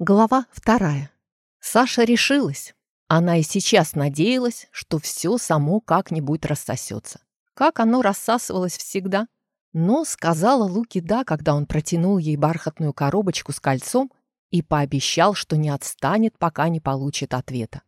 Глава вторая. Саша решилась. Она и сейчас надеялась, что все само как-нибудь рассосется. Как оно рассасывалось всегда. Но сказала Луки «да», когда он протянул ей бархатную коробочку с кольцом и пообещал, что не отстанет, пока не получит ответа.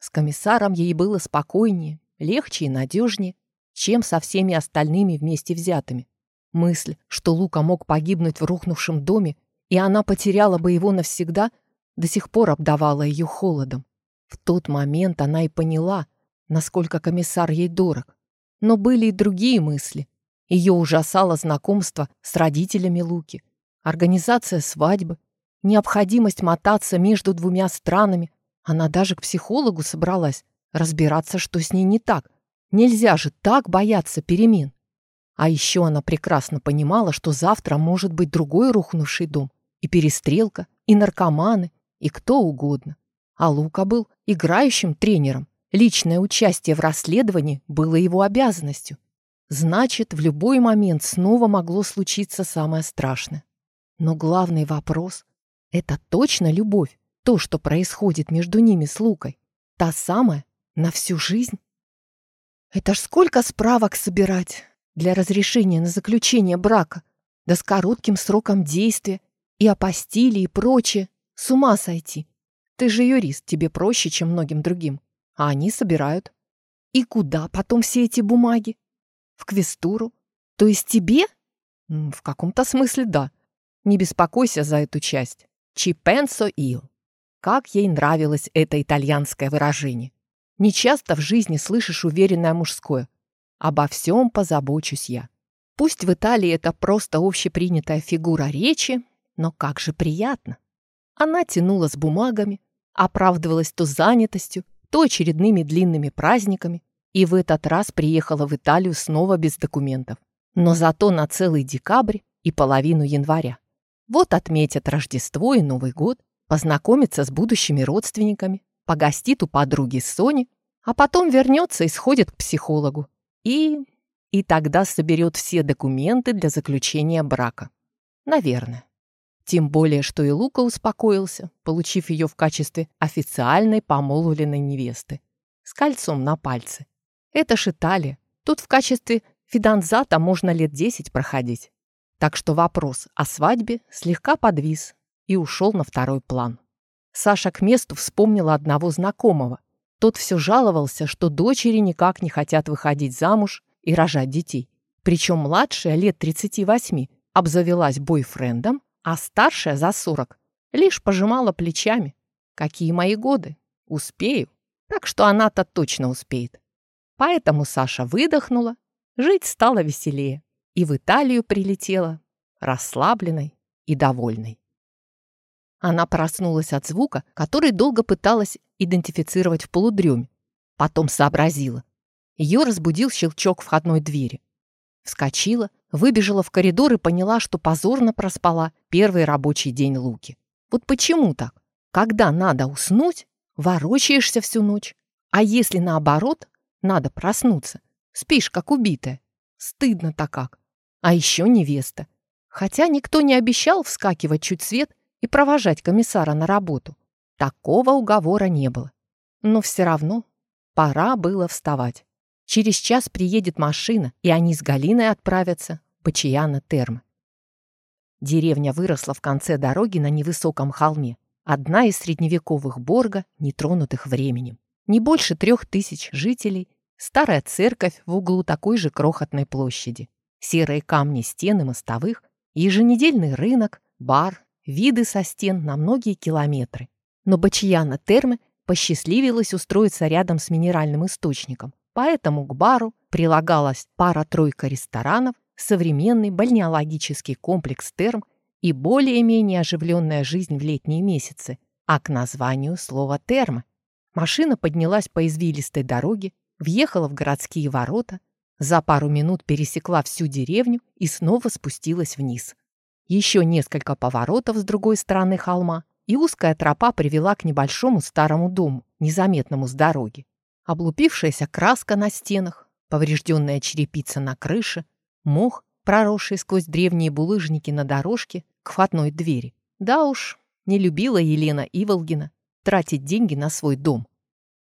С комиссаром ей было спокойнее, легче и надежнее, чем со всеми остальными вместе взятыми. Мысль, что Лука мог погибнуть в рухнувшем доме, и она потеряла бы его навсегда, до сих пор обдавала ее холодом. В тот момент она и поняла, насколько комиссар ей дорог. Но были и другие мысли. Ее ужасало знакомство с родителями Луки, организация свадьбы, необходимость мотаться между двумя странами. Она даже к психологу собралась разбираться, что с ней не так. Нельзя же так бояться перемен. А еще она прекрасно понимала, что завтра может быть другой рухнувший дом, и перестрелка, и наркоманы, и кто угодно. А Лука был играющим тренером. Личное участие в расследовании было его обязанностью. Значит, в любой момент снова могло случиться самое страшное. Но главный вопрос — это точно любовь, то, что происходит между ними с Лукой? Та самая на всю жизнь? Это ж сколько справок собирать для разрешения на заключение брака, да с коротким сроком действия, и апостили, и прочее. С ума сойти. Ты же юрист, тебе проще, чем многим другим. А они собирают. И куда потом все эти бумаги? В квестуру? То есть тебе? В каком-то смысле да. Не беспокойся за эту часть. Чипенсо ил. Как ей нравилось это итальянское выражение. Не часто в жизни слышишь уверенное мужское. Обо всем позабочусь я. Пусть в Италии это просто общепринятая фигура речи, но как же приятно. Она тянула с бумагами, оправдывалась то занятостью, то очередными длинными праздниками, и в этот раз приехала в Италию снова без документов. Но зато на целый декабрь и половину января. Вот отметят Рождество и Новый год, познакомится с будущими родственниками, погостит у подруги Сони, а потом вернется и сходит к психологу. И... и тогда соберет все документы для заключения брака. Наверное. Тем более, что и Лука успокоился, получив ее в качестве официальной помолвленной невесты. С кольцом на пальце. Это ж Италия. Тут в качестве фиданзата можно лет десять проходить. Так что вопрос о свадьбе слегка подвис и ушел на второй план. Саша к месту вспомнила одного знакомого. Тот все жаловался, что дочери никак не хотят выходить замуж и рожать детей. Причем младшая, лет 38, обзавелась бойфрендом, а старшая за сорок лишь пожимала плечами. Какие мои годы? Успею. Так что она-то точно успеет. Поэтому Саша выдохнула, жить стало веселее. И в Италию прилетела, расслабленной и довольной. Она проснулась от звука, который долго пыталась идентифицировать в полудреме. Потом сообразила. Ее разбудил щелчок входной двери. Вскочила, Выбежала в коридор и поняла, что позорно проспала первый рабочий день Луки. Вот почему так? Когда надо уснуть, ворочаешься всю ночь. А если наоборот, надо проснуться. Спишь, как убитая. Стыдно-то как. А еще невеста. Хотя никто не обещал вскакивать чуть свет и провожать комиссара на работу. Такого уговора не было. Но все равно пора было вставать. Через час приедет машина, и они с Галиной отправятся в Бачияна-Термы. Деревня выросла в конце дороги на невысоком холме. Одна из средневековых Борга, нетронутых временем. Не больше трех тысяч жителей, старая церковь в углу такой же крохотной площади. Серые камни стены мостовых, еженедельный рынок, бар, виды со стен на многие километры. Но Бачияна Термы посчастливилось устроиться рядом с минеральным источником. Поэтому к бару прилагалась пара-тройка ресторанов, современный бальнеологический комплекс терм и более-менее оживленная жизнь в летние месяцы, а к названию слова «термо». Машина поднялась по извилистой дороге, въехала в городские ворота, за пару минут пересекла всю деревню и снова спустилась вниз. Еще несколько поворотов с другой стороны холма, и узкая тропа привела к небольшому старому дому, незаметному с дороги облупившаяся краска на стенах, поврежденная черепица на крыше, мох, проросший сквозь древние булыжники на дорожке к входной двери. Да уж, Не любила Елена Иволгина тратить деньги на свой дом.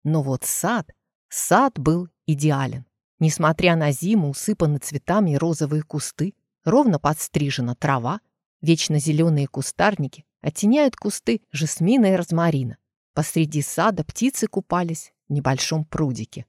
Но вот сад, сад был идеален. Несмотря на зиму, усыпаны цветами розовые кусты, ровно подстрижена трава, вечно зеленые кустарники оттеняют кусты жасмина и розмарина. Посреди сада птицы купались небольшом прудике.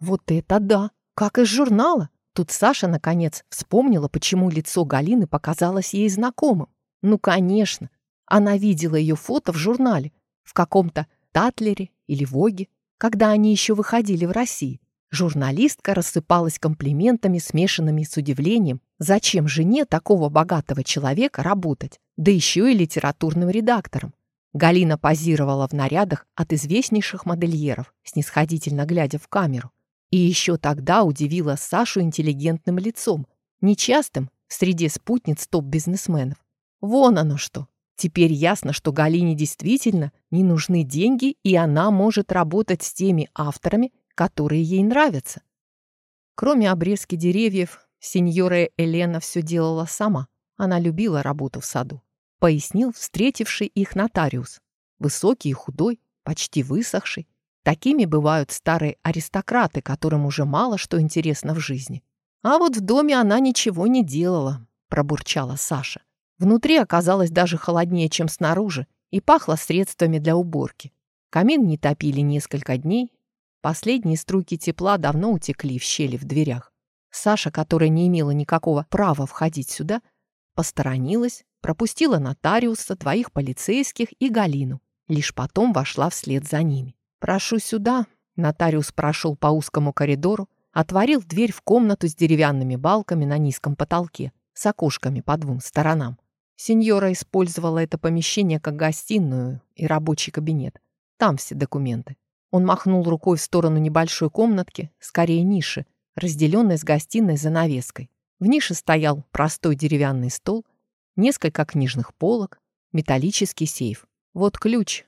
Вот это да! Как из журнала! Тут Саша, наконец, вспомнила, почему лицо Галины показалось ей знакомым. Ну, конечно, она видела ее фото в журнале, в каком-то Татлере или Воге, когда они еще выходили в России. Журналистка рассыпалась комплиментами, смешанными с удивлением, зачем жене такого богатого человека работать, да еще и литературным редактором. Галина позировала в нарядах от известнейших модельеров, снисходительно глядя в камеру. И еще тогда удивила Сашу интеллигентным лицом, нечастым в среде спутниц топ-бизнесменов. Вон оно что. Теперь ясно, что Галине действительно не нужны деньги, и она может работать с теми авторами, которые ей нравятся. Кроме обрезки деревьев, сеньора Елена все делала сама. Она любила работу в саду пояснил встретивший их нотариус. Высокий и худой, почти высохший. Такими бывают старые аристократы, которым уже мало что интересно в жизни. А вот в доме она ничего не делала, пробурчала Саша. Внутри оказалось даже холоднее, чем снаружи, и пахло средствами для уборки. Камин не топили несколько дней. Последние струйки тепла давно утекли в щели в дверях. Саша, которая не имела никакого права входить сюда, посторонилась, пропустила нотариуса, двоих полицейских и Галину. Лишь потом вошла вслед за ними. «Прошу сюда». Нотариус прошел по узкому коридору, отворил дверь в комнату с деревянными балками на низком потолке, с окошками по двум сторонам. Сеньора использовала это помещение как гостиную и рабочий кабинет. Там все документы. Он махнул рукой в сторону небольшой комнатки, скорее ниши, разделенной с гостиной занавеской. В нише стоял простой деревянный стол, несколько книжных полок, металлический сейф. Вот ключ.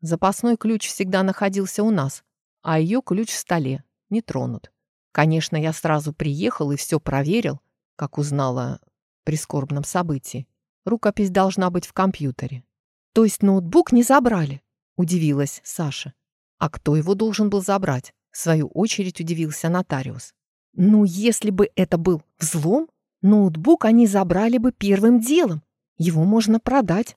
Запасной ключ всегда находился у нас, а ее ключ в столе, не тронут. Конечно, я сразу приехал и все проверил, как узнала о прискорбном событии. Рукопись должна быть в компьютере. То есть ноутбук не забрали, удивилась Саша. А кто его должен был забрать? В свою очередь удивился нотариус. Ну, если бы это был взлом, Ноутбук они забрали бы первым делом. Его можно продать.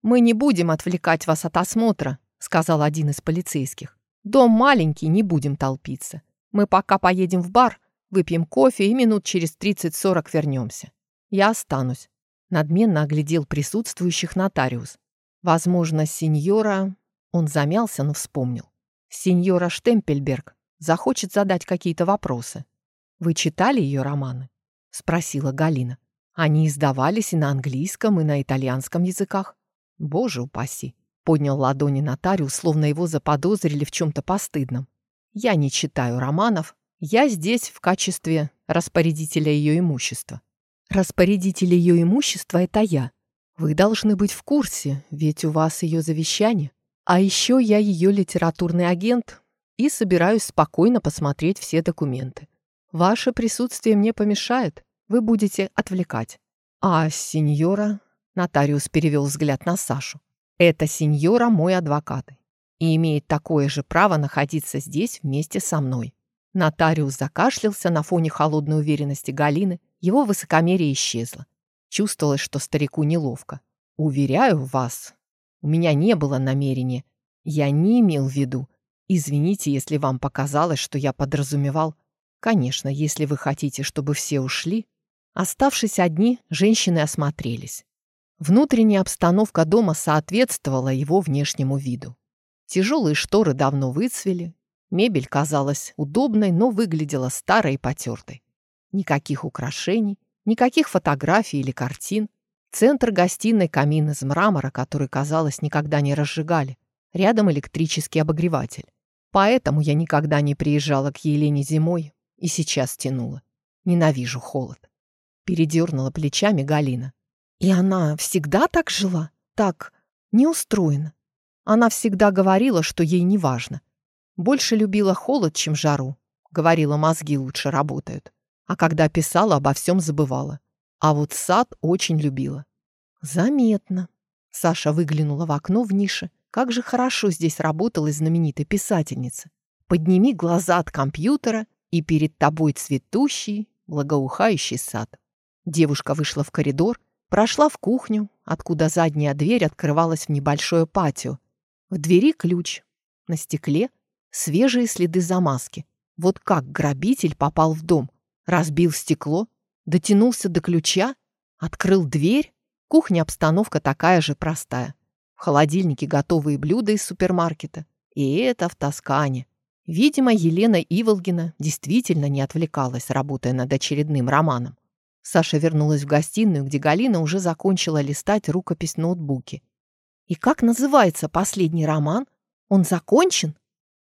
«Мы не будем отвлекать вас от осмотра», — сказал один из полицейских. «Дом маленький, не будем толпиться. Мы пока поедем в бар, выпьем кофе и минут через 30-40 вернемся. Я останусь». Надменно оглядел присутствующих нотариус. Возможно, сеньора... Он замялся, но вспомнил. Сеньора Штемпельберг захочет задать какие-то вопросы. Вы читали ее романы? — спросила Галина. «Они издавались и на английском, и на итальянском языках». «Боже упаси!» — поднял ладони нотариус, словно его заподозрили в чем-то постыдном. «Я не читаю романов. Я здесь в качестве распорядителя ее имущества». «Распорядитель ее имущества — это я. Вы должны быть в курсе, ведь у вас ее завещание. А еще я ее литературный агент и собираюсь спокойно посмотреть все документы. Ваше присутствие мне помешает. Вы будете отвлекать. А сеньора... Нотариус перевел взгляд на Сашу. Это сеньора мой адвокат и имеет такое же право находиться здесь вместе со мной. Нотариус закашлялся на фоне холодной уверенности Галины. Его высокомерие исчезло. Чувствовалось, что старику неловко. «Уверяю вас, у меня не было намерения. Я не имел в виду. Извините, если вам показалось, что я подразумевал Конечно, если вы хотите, чтобы все ушли. Оставшись одни, женщины осмотрелись. Внутренняя обстановка дома соответствовала его внешнему виду. Тяжелые шторы давно выцвели, мебель казалась удобной, но выглядела старой и потертой. Никаких украшений, никаких фотографий или картин. Центр гостиной камин из мрамора, который, казалось, никогда не разжигали. Рядом электрический обогреватель. Поэтому я никогда не приезжала к Елене зимой, и сейчас тянуло. Ненавижу холод. Передернула плечами Галина. И она всегда так жила? Так неустроена. Она всегда говорила, что ей не важно. Больше любила холод, чем жару. Говорила, мозги лучше работают. А когда писала, обо всем забывала. А вот сад очень любила. Заметно. Саша выглянула в окно в нише. Как же хорошо здесь работала знаменитой писательница. Подними глаза от компьютера, и перед тобой цветущий, благоухающий сад. Девушка вышла в коридор, прошла в кухню, откуда задняя дверь открывалась в небольшое патио. В двери ключ. На стекле свежие следы замазки. Вот как грабитель попал в дом. Разбил стекло, дотянулся до ключа, открыл дверь. Кухня обстановка такая же простая. В холодильнике готовые блюда из супермаркета. И это в Тоскане. Видимо, Елена Иволгина действительно не отвлекалась, работая над очередным романом. Саша вернулась в гостиную, где Галина уже закончила листать рукопись в ноутбуке. «И как называется последний роман? Он закончен?»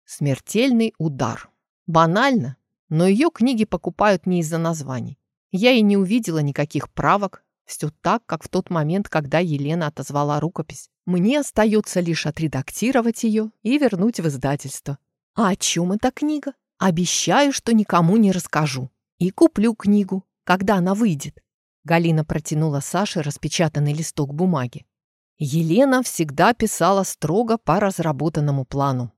«Смертельный удар». Банально, но ее книги покупают не из-за названий. Я и не увидела никаких правок, все так, как в тот момент, когда Елена отозвала рукопись. Мне остается лишь отредактировать ее и вернуть в издательство. А о чем эта книга? Обещаю, что никому не расскажу. И куплю книгу, когда она выйдет. Галина протянула Саше распечатанный листок бумаги. Елена всегда писала строго по разработанному плану.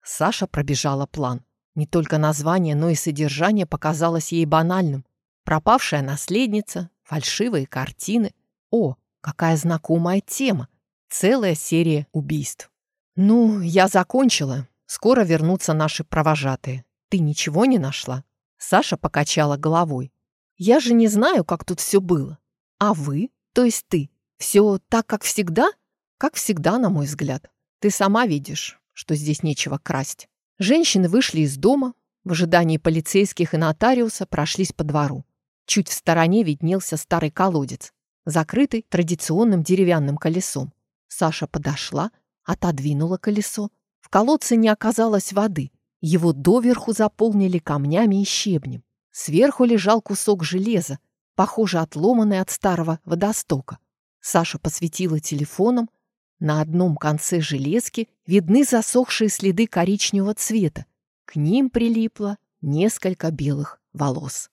Саша пробежала план. Не только название, но и содержание показалось ей банальным. Пропавшая наследница, фальшивые картины. О, какая знакомая тема. Целая серия убийств. Ну, я закончила. Скоро вернутся наши провожатые. Ты ничего не нашла? Саша покачала головой. Я же не знаю, как тут все было. А вы, то есть ты, все так, как всегда? Как всегда, на мой взгляд. Ты сама видишь, что здесь нечего красть. Женщины вышли из дома, в ожидании полицейских и нотариуса прошлись по двору. Чуть в стороне виднелся старый колодец, закрытый традиционным деревянным колесом. Саша подошла, отодвинула колесо, колодце не оказалось воды. Его доверху заполнили камнями и щебнем. Сверху лежал кусок железа, похоже, отломанный от старого водостока. Саша посветила телефоном. На одном конце железки видны засохшие следы коричневого цвета. К ним прилипло несколько белых волос.